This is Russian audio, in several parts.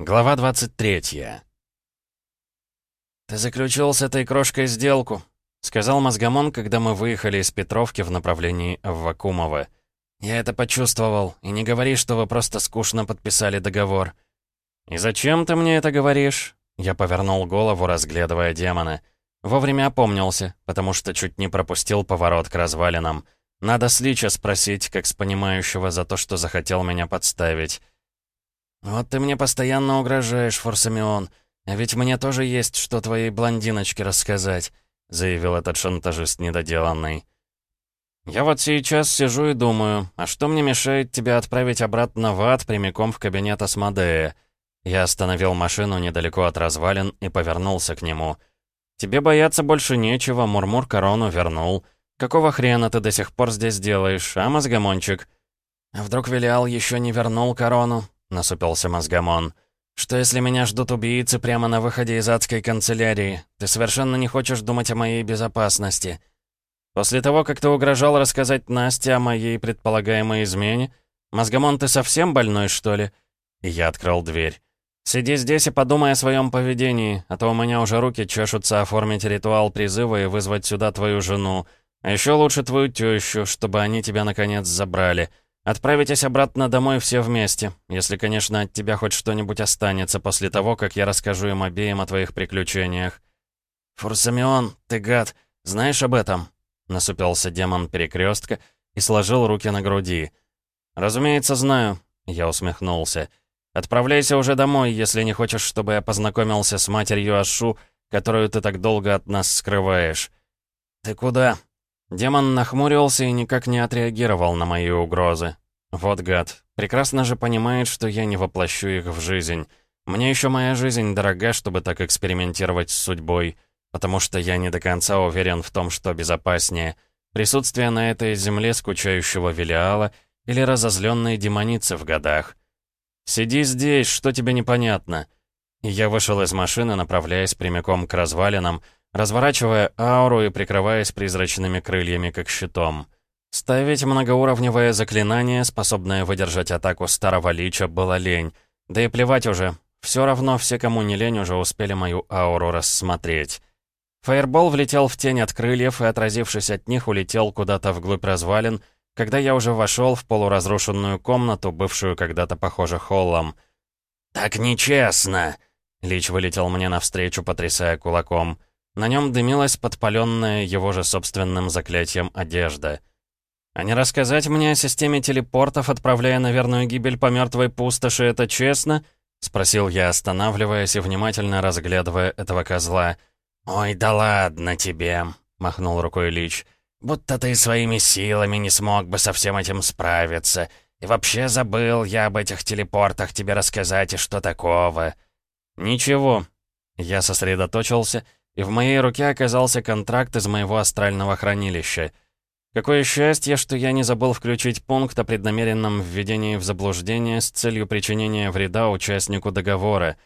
Глава 23 «Ты заключил с этой крошкой сделку», — сказал Мозгомон, когда мы выехали из Петровки в направлении Аввакумова. «Я это почувствовал, и не говори, что вы просто скучно подписали договор». «И зачем ты мне это говоришь?» Я повернул голову, разглядывая демона. Вовремя опомнился, потому что чуть не пропустил поворот к развалинам. Надо с Лича спросить, как с понимающего за то, что захотел меня подставить. «Вот ты мне постоянно угрожаешь, Форсамион, а ведь мне тоже есть что твоей блондиночке рассказать», заявил этот шантажист недоделанный. «Я вот сейчас сижу и думаю, а что мне мешает тебя отправить обратно в ад прямиком в кабинет Асмодея?» Я остановил машину недалеко от развалин и повернулся к нему. «Тебе бояться больше нечего, Мурмур корону вернул. Какого хрена ты до сих пор здесь делаешь, а, мозгомончик?» «А вдруг Велиал еще не вернул корону?» — насупился мозгомон. «Что если меня ждут убийцы прямо на выходе из адской канцелярии? Ты совершенно не хочешь думать о моей безопасности?» «После того, как ты угрожал рассказать Насте о моей предполагаемой измене, мозгомон, ты совсем больной, что ли?» И я открыл дверь. «Сиди здесь и подумай о своем поведении, а то у меня уже руки чешутся оформить ритуал призыва и вызвать сюда твою жену, а еще лучше твою тещу, чтобы они тебя наконец забрали». Отправитесь обратно домой все вместе, если, конечно, от тебя хоть что-нибудь останется после того, как я расскажу им обеим о твоих приключениях. «Фурсамион, ты гад, знаешь об этом?» Насупился демон перекрестка и сложил руки на груди. «Разумеется, знаю», — я усмехнулся. «Отправляйся уже домой, если не хочешь, чтобы я познакомился с матерью Ашу, которую ты так долго от нас скрываешь». «Ты куда?» Демон нахмурился и никак не отреагировал на мои угрозы. Вот гад. Прекрасно же понимает, что я не воплощу их в жизнь. Мне еще моя жизнь дорога, чтобы так экспериментировать с судьбой, потому что я не до конца уверен в том, что безопаснее. Присутствие на этой земле скучающего Велиала или разозленной демоницы в годах. «Сиди здесь, что тебе непонятно?» я вышел из машины, направляясь прямиком к развалинам, разворачивая ауру и прикрываясь призрачными крыльями, как щитом. Ставить многоуровневое заклинание, способное выдержать атаку старого лича, было лень. Да и плевать уже. Все равно все, кому не лень, уже успели мою ауру рассмотреть. Фаербол влетел в тень от крыльев и, отразившись от них, улетел куда-то вглубь развалин, когда я уже вошел в полуразрушенную комнату, бывшую когда-то, похоже, холлом. «Так нечестно!» Лич вылетел мне навстречу, потрясая кулаком. На нем дымилась подпаленная его же собственным заклятием одежда. А не рассказать мне о системе телепортов, отправляя на верную гибель по мертвой пустоши, это честно? Спросил я, останавливаясь и внимательно разглядывая этого козла. «Ой, да ладно тебе», — махнул рукой Лич. «Будто ты своими силами не смог бы со всем этим справиться. И вообще забыл я об этих телепортах тебе рассказать, и что такого». «Ничего». Я сосредоточился и в моей руке оказался контракт из моего астрального хранилища. Какое счастье, что я не забыл включить пункт о преднамеренном введении в заблуждение с целью причинения вреда участнику договора.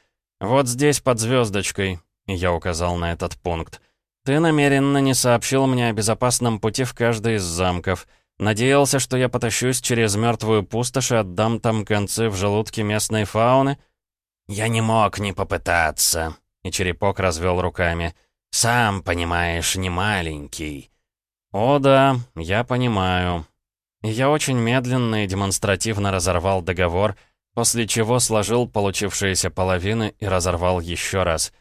Вот здесь под звездочкой, я указал на этот пункт. Ты намеренно не сообщил мне о безопасном пути в каждый из замков. Надеялся, что я потащусь через мертвую пустошь и отдам там концы в желудке местной фауны? Я не мог не попытаться. И черепок развел руками. «Сам, понимаешь, не маленький». «О да, я понимаю». Я очень медленно и демонстративно разорвал договор, после чего сложил получившиеся половины и разорвал еще раз.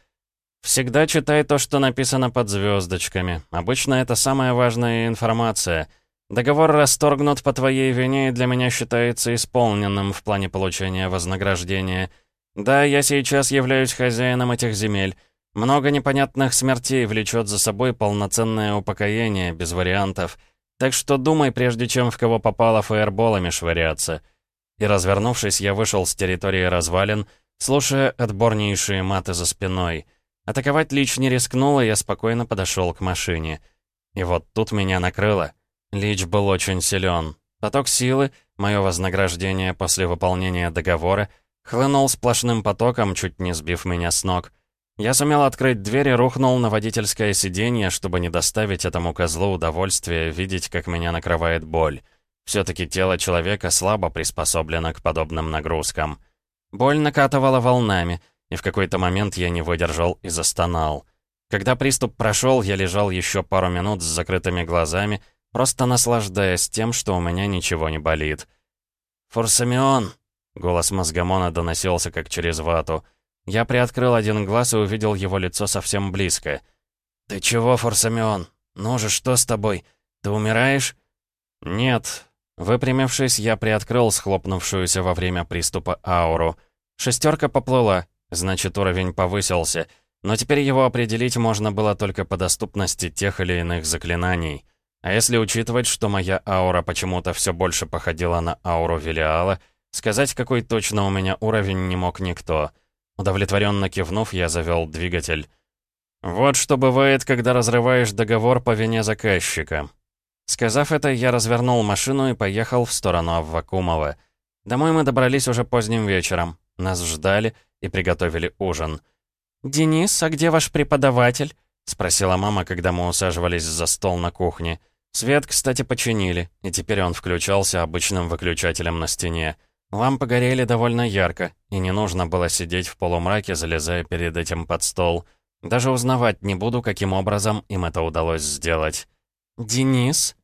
«Всегда читай то, что написано под звездочками. Обычно это самая важная информация. Договор расторгнут по твоей вине и для меня считается исполненным в плане получения вознаграждения». «Да, я сейчас являюсь хозяином этих земель. Много непонятных смертей влечет за собой полноценное упокоение, без вариантов. Так что думай, прежде чем в кого попало фаерболами швыряться». И развернувшись, я вышел с территории развалин, слушая отборнейшие маты за спиной. Атаковать Лич не рискнул, и я спокойно подошел к машине. И вот тут меня накрыло. Лич был очень силен. Поток силы, мое вознаграждение после выполнения договора — Хлынул сплошным потоком, чуть не сбив меня с ног. Я сумел открыть дверь и рухнул на водительское сиденье, чтобы не доставить этому козлу удовольствия видеть, как меня накрывает боль. Все-таки тело человека слабо приспособлено к подобным нагрузкам. Боль накатывала волнами, и в какой-то момент я не выдержал и застонал. Когда приступ прошел, я лежал еще пару минут с закрытыми глазами, просто наслаждаясь тем, что у меня ничего не болит. «Форсамион!» — голос мозгомона доносился как через вату. Я приоткрыл один глаз и увидел его лицо совсем близко. «Ты чего, Форсамион? Ну же, что с тобой? Ты умираешь?» «Нет». Выпрямившись, я приоткрыл схлопнувшуюся во время приступа ауру. Шестерка поплыла, значит, уровень повысился, но теперь его определить можно было только по доступности тех или иных заклинаний. А если учитывать, что моя аура почему-то все больше походила на ауру Велиала, сказать, какой точно у меня уровень, не мог никто. Удовлетворенно кивнув, я завел двигатель. «Вот что бывает, когда разрываешь договор по вине заказчика». Сказав это, я развернул машину и поехал в сторону Аввакумова. Домой мы добрались уже поздним вечером. Нас ждали и приготовили ужин. «Денис, а где ваш преподаватель?» — спросила мама, когда мы усаживались за стол на кухне. Свет, кстати, починили, и теперь он включался обычным выключателем на стене. Лампы горели довольно ярко, и не нужно было сидеть в полумраке, залезая перед этим под стол. Даже узнавать не буду, каким образом им это удалось сделать. «Денис?»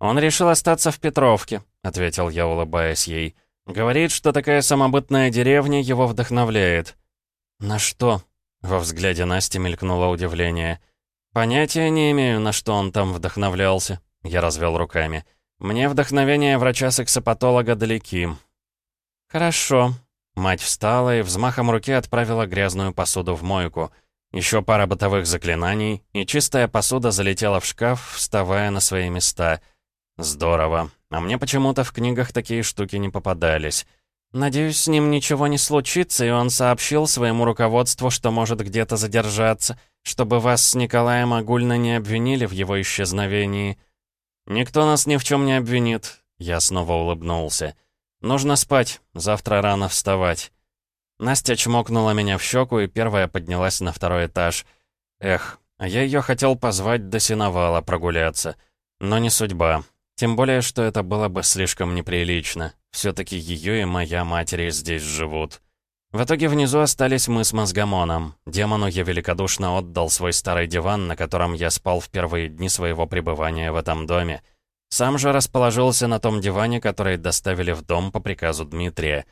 «Он решил остаться в Петровке», — ответил я, улыбаясь ей. «Говорит, что такая самобытная деревня его вдохновляет». «На что?» — во взгляде Насти мелькнуло удивление. «Понятия не имею, на что он там вдохновлялся», — я развел руками. «Мне вдохновение врача-сексопатолога далеки». «Хорошо». Мать встала и взмахом руки отправила грязную посуду в мойку — еще пара бытовых заклинаний, и чистая посуда залетела в шкаф, вставая на свои места. Здорово. А мне почему-то в книгах такие штуки не попадались. Надеюсь, с ним ничего не случится, и он сообщил своему руководству, что может где-то задержаться, чтобы вас с Николаем огульно не обвинили в его исчезновении. Никто нас ни в чем не обвинит. Я снова улыбнулся. Нужно спать, завтра рано вставать. Настя чмокнула меня в щеку и первая поднялась на второй этаж. Эх, а я ее хотел позвать до сеновала прогуляться. Но не судьба. Тем более, что это было бы слишком неприлично. Все-таки ее и моя матери здесь живут. В итоге внизу остались мы с Мозгомоном. Демону я великодушно отдал свой старый диван, на котором я спал в первые дни своего пребывания в этом доме. Сам же расположился на том диване, который доставили в дом по приказу Дмитрия.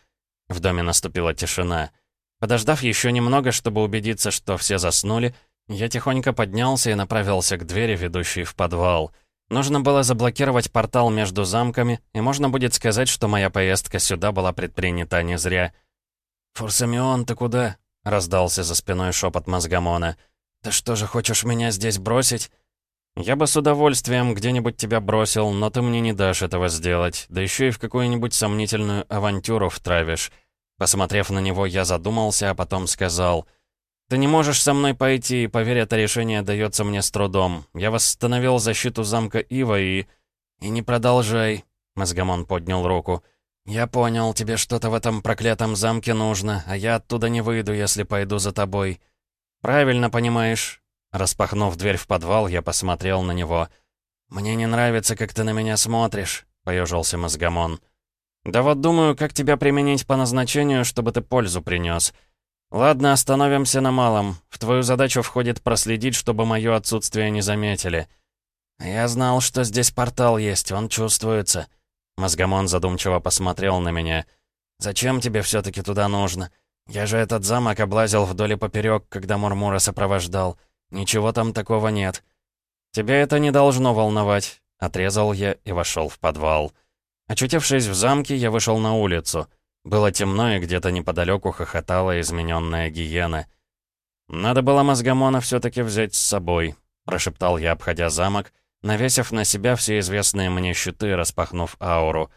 В доме наступила тишина. Подождав еще немного, чтобы убедиться, что все заснули, я тихонько поднялся и направился к двери, ведущей в подвал. Нужно было заблокировать портал между замками, и можно будет сказать, что моя поездка сюда была предпринята не зря. «Фурсамион, ты куда?» — раздался за спиной шепот Мозгамона. «Ты что же, хочешь меня здесь бросить?» «Я бы с удовольствием где-нибудь тебя бросил, но ты мне не дашь этого сделать, да еще и в какую-нибудь сомнительную авантюру втравишь». Посмотрев на него, я задумался, а потом сказал, «Ты не можешь со мной пойти, и, поверь, это решение дается мне с трудом. Я восстановил защиту замка Ива и...» «И не продолжай», — Мозгамон поднял руку. «Я понял, тебе что-то в этом проклятом замке нужно, а я оттуда не выйду, если пойду за тобой». «Правильно понимаешь. Распахнув дверь в подвал, я посмотрел на него. «Мне не нравится, как ты на меня смотришь», — поежился мозгомон. «Да вот думаю, как тебя применить по назначению, чтобы ты пользу принес. Ладно, остановимся на малом. В твою задачу входит проследить, чтобы мое отсутствие не заметили». «Я знал, что здесь портал есть, он чувствуется». Мозгомон задумчиво посмотрел на меня. «Зачем тебе все таки туда нужно? Я же этот замок облазил вдоль и поперек, когда Мурмура сопровождал. «Ничего там такого нет». «Тебя это не должно волновать», — отрезал я и вошел в подвал. Очутившись в замке, я вышел на улицу. Было темно, и где-то неподалеку хохотала измененная гиена. «Надо было мозгомона все-таки взять с собой», — прошептал я, обходя замок, навесив на себя все известные мне щиты, распахнув ауру.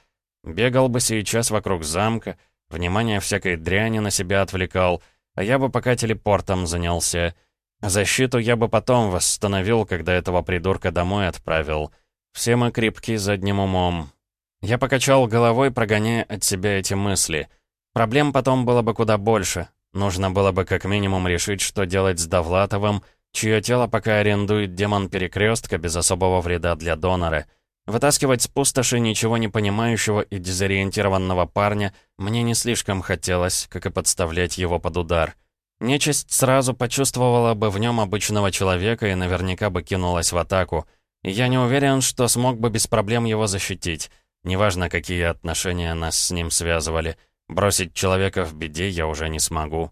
Бегал бы сейчас вокруг замка, внимание всякой дряни на себя отвлекал, а я бы пока телепортом занялся — Защиту я бы потом восстановил, когда этого придурка домой отправил. Все мы крепки задним умом. Я покачал головой, прогоняя от себя эти мысли. Проблем потом было бы куда больше. Нужно было бы как минимум решить, что делать с Довлатовым, чье тело пока арендует демон Перекрестка без особого вреда для донора. Вытаскивать с пустоши ничего не понимающего и дезориентированного парня мне не слишком хотелось, как и подставлять его под удар. Нечисть сразу почувствовала бы в нем обычного человека и наверняка бы кинулась в атаку. Я не уверен, что смог бы без проблем его защитить. Неважно, какие отношения нас с ним связывали. Бросить человека в беде я уже не смогу.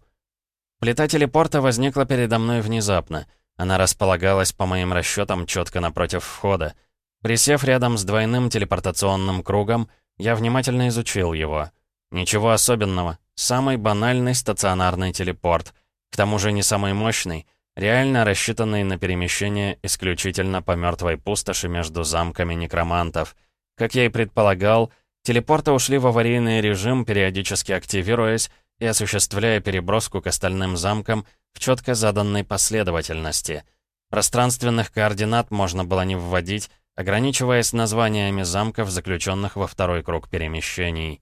Плита телепорта возникла передо мной внезапно. Она располагалась, по моим расчетам, четко напротив входа. Присев рядом с двойным телепортационным кругом, я внимательно изучил его. Ничего особенного. Самый банальный стационарный телепорт. К тому же не самый мощный, реально рассчитанный на перемещение исключительно по мертвой пустоши между замками некромантов. Как я и предполагал, телепорты ушли в аварийный режим, периодически активируясь, и осуществляя переброску к остальным замкам в четко заданной последовательности. Пространственных координат можно было не вводить, ограничиваясь названиями замков, заключенных во второй круг перемещений.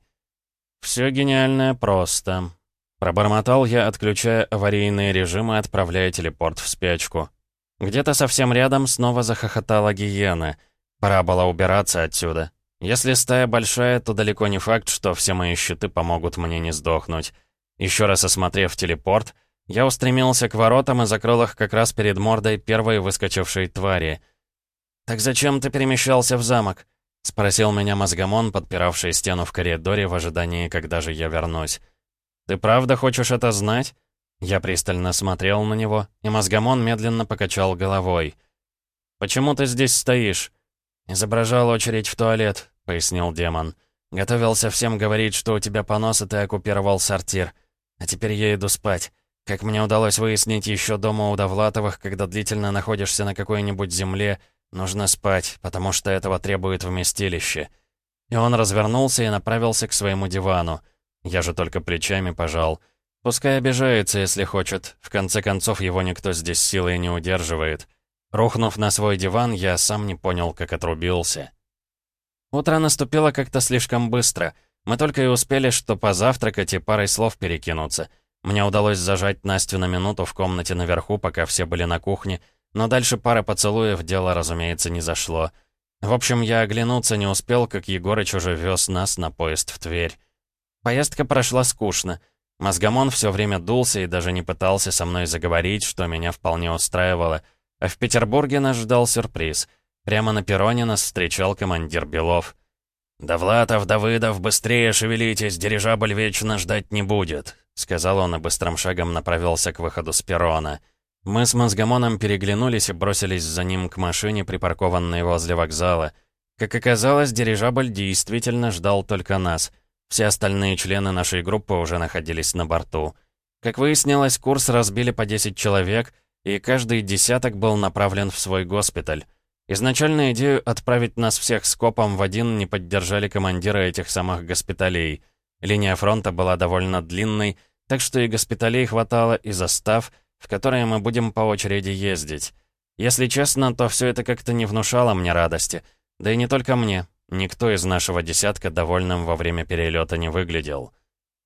«Все гениальное просто», — пробормотал я, отключая аварийные режимы, отправляя телепорт в спячку. Где-то совсем рядом снова захохотала гиена. Пора было убираться отсюда. Если стая большая, то далеко не факт, что все мои щиты помогут мне не сдохнуть. Еще раз осмотрев телепорт, я устремился к воротам и закрыл их как раз перед мордой первой выскочившей твари. «Так зачем ты перемещался в замок?» — спросил меня мозгомон, подпиравший стену в коридоре в ожидании, когда же я вернусь. «Ты правда хочешь это знать?» Я пристально смотрел на него, и мозгомон медленно покачал головой. «Почему ты здесь стоишь?» «Изображал очередь в туалет», — пояснил демон. «Готовился всем говорить, что у тебя понос, и ты оккупировал сортир. А теперь я иду спать. Как мне удалось выяснить еще дома у Довлатовых, когда длительно находишься на какой-нибудь земле, нужно спать, потому что этого требует вместилище. И он развернулся и направился к своему дивану. Я же только плечами пожал. Пускай обижается, если хочет. В конце концов, его никто здесь силой не удерживает. Рухнув на свой диван, я сам не понял, как отрубился. Утро наступило как-то слишком быстро — мы только и успели, что позавтракать и парой слов перекинуться. Мне удалось зажать Настю на минуту в комнате наверху, пока все были на кухне, но дальше пара поцелуев дело, разумеется, не зашло. В общем, я оглянуться не успел, как Егорыч уже вез нас на поезд в Тверь. Поездка прошла скучно. Мозгомон все время дулся и даже не пытался со мной заговорить, что меня вполне устраивало. А в Петербурге нас ждал сюрприз. Прямо на перроне нас встречал командир Белов. «Довлатов, Давыдов, быстрее шевелитесь, дирижабль вечно ждать не будет», сказал он и быстрым шагом направился к выходу с перрона. Мы с Мозгомоном переглянулись и бросились за ним к машине, припаркованной возле вокзала. Как оказалось, дирижабль действительно ждал только нас. Все остальные члены нашей группы уже находились на борту. Как выяснилось, курс разбили по 10 человек, и каждый десяток был направлен в свой госпиталь. Изначально идею отправить нас всех скопом в один не поддержали командиры этих самых госпиталей. Линия фронта была довольно длинной, так что и госпиталей хватало, и застав, в которые мы будем по очереди ездить. Если честно, то все это как-то не внушало мне радости. Да и не только мне. Никто из нашего десятка довольным во время перелета не выглядел.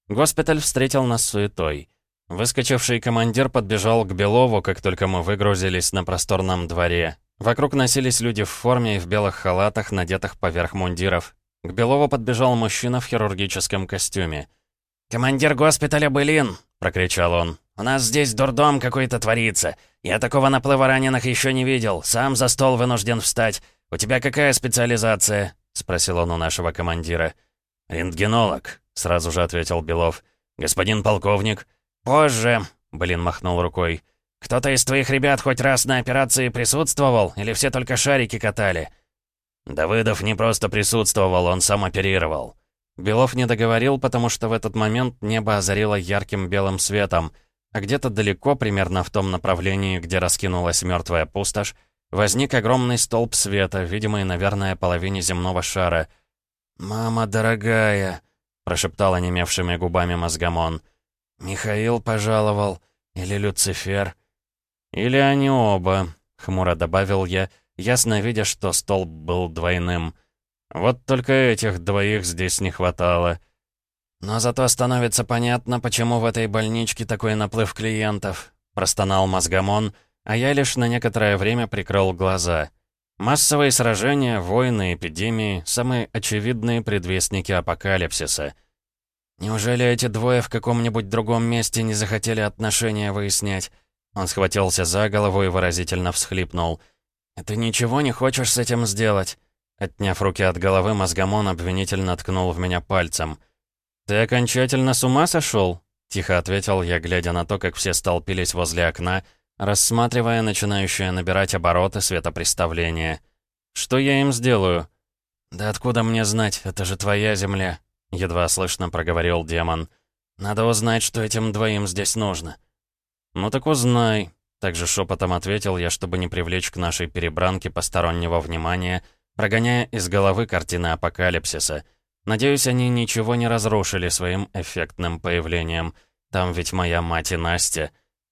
Госпиталь встретил нас суетой. Выскочивший командир подбежал к Белову, как только мы выгрузились на просторном дворе. Вокруг носились люди в форме и в белых халатах, надетых поверх мундиров. К Белову подбежал мужчина в хирургическом костюме. «Командир госпиталя Былин!» — прокричал он. «У нас здесь дурдом какой-то творится. Я такого наплыва раненых еще не видел. Сам за стол вынужден встать. У тебя какая специализация?» — спросил он у нашего командира. «Рентгенолог», — сразу же ответил Белов. «Господин полковник». «Позже», — Блин махнул рукой. «Кто-то из твоих ребят хоть раз на операции присутствовал, или все только шарики катали?» Давыдов не просто присутствовал, он сам оперировал. Белов не договорил, потому что в этот момент небо озарило ярким белым светом, а где-то далеко, примерно в том направлении, где раскинулась мертвая пустошь, возник огромный столб света, видимый, наверное, половине земного шара. «Мама дорогая», — прошептал онемевшими губами мозгомон. «Михаил пожаловал. Или Люцифер. «Или они оба», — хмуро добавил я, ясно видя, что столб был двойным. «Вот только этих двоих здесь не хватало». «Но зато становится понятно, почему в этой больничке такой наплыв клиентов», — простонал мозгомон, а я лишь на некоторое время прикрыл глаза. Массовые сражения, войны, эпидемии — самые очевидные предвестники апокалипсиса. Неужели эти двое в каком-нибудь другом месте не захотели отношения выяснять? Он схватился за голову и выразительно всхлипнул. «И ты ничего не хочешь с этим сделать?» Отняв руки от головы, мозгомон обвинительно ткнул в меня пальцем. «Ты окончательно с ума сошел?» Тихо ответил я, глядя на то, как все столпились возле окна, рассматривая начинающее набирать обороты светопреставление. «Что я им сделаю?» «Да откуда мне знать? Это же твоя земля», — едва слышно проговорил демон. «Надо узнать, что этим двоим здесь нужно». «Ну так узнай», — также шепотом ответил я, чтобы не привлечь к нашей перебранке постороннего внимания, прогоняя из головы картины апокалипсиса. Надеюсь, они ничего не разрушили своим эффектным появлением. Там ведь моя мать и Настя.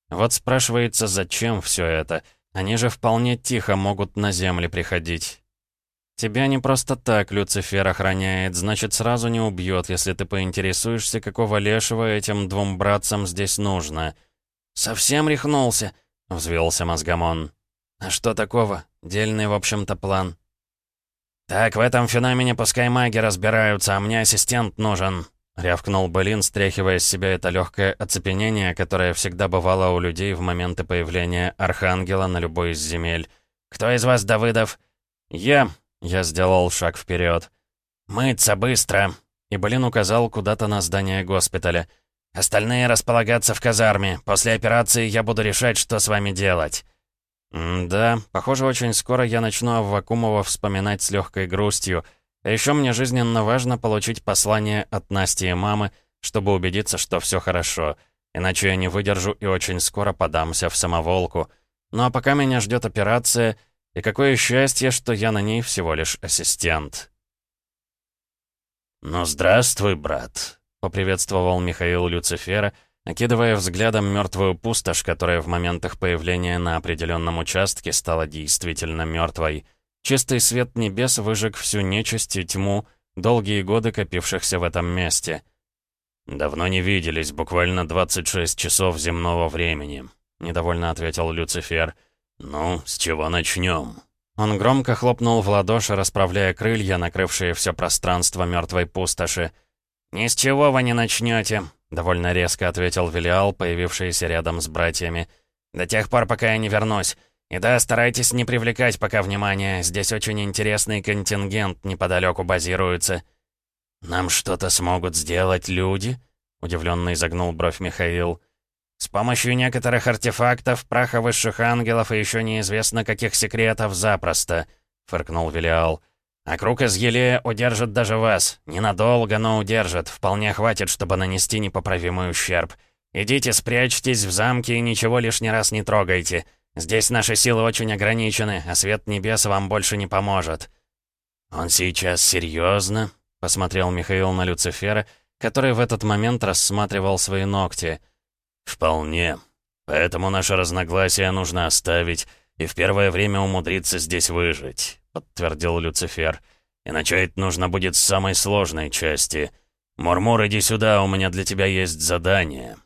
Вот спрашивается, зачем все это? Они же вполне тихо могут на земли приходить. Тебя не просто так Люцифер охраняет, значит, сразу не убьет, если ты поинтересуешься, какого лешего этим двум братцам здесь нужно. «Совсем рехнулся?» — взвелся мозгомон. «А что такого? Дельный, в общем-то, план». «Так, в этом феномене пускай маги разбираются, а мне ассистент нужен», — рявкнул Былин, стряхивая с себя это легкое оцепенение, которое всегда бывало у людей в моменты появления Архангела на любой из земель. «Кто из вас, Давыдов?» «Я», — я сделал шаг вперед. «Мыться быстро!» И Былин указал куда-то на здание госпиталя. Остальные располагаться в казарме. После операции я буду решать, что с вами делать». «Да, похоже, очень скоро я начну Аввакумова вспоминать с легкой грустью. А еще мне жизненно важно получить послание от Насти и мамы, чтобы убедиться, что все хорошо. Иначе я не выдержу и очень скоро подамся в самоволку. Ну а пока меня ждет операция, и какое счастье, что я на ней всего лишь ассистент». «Ну, здравствуй, брат», — поприветствовал Михаил Люцифера, окидывая взглядом мертвую пустошь, которая в моментах появления на определенном участке стала действительно мертвой. Чистый свет небес выжег всю нечисть и тьму, долгие годы копившихся в этом месте. «Давно не виделись, буквально 26 часов земного времени», — недовольно ответил Люцифер. «Ну, с чего начнем?» Он громко хлопнул в ладоши, расправляя крылья, накрывшие все пространство мертвой пустоши. «Ни с чего вы не начнете», — довольно резко ответил Велиал, появившийся рядом с братьями. «До тех пор, пока я не вернусь. И да, старайтесь не привлекать пока внимания. Здесь очень интересный контингент неподалеку базируется». «Нам что-то смогут сделать люди?» — удивленно изогнул бровь Михаил. «С помощью некоторых артефактов, праха высших ангелов и еще неизвестно каких секретов запросто», — фыркнул Велиал. А круг из Елея удержит даже вас. Ненадолго, но удержит. Вполне хватит, чтобы нанести непоправимый ущерб. Идите, спрячьтесь в замке и ничего лишний раз не трогайте. Здесь наши силы очень ограничены, а свет небес вам больше не поможет». «Он сейчас серьезно?» — посмотрел Михаил на Люцифера, который в этот момент рассматривал свои ногти. «Вполне. Поэтому наше разногласие нужно оставить и в первое время умудриться здесь выжить подтвердил Люцифер. «И начать нужно будет с самой сложной части. Мурмур, иди сюда, у меня для тебя есть задание».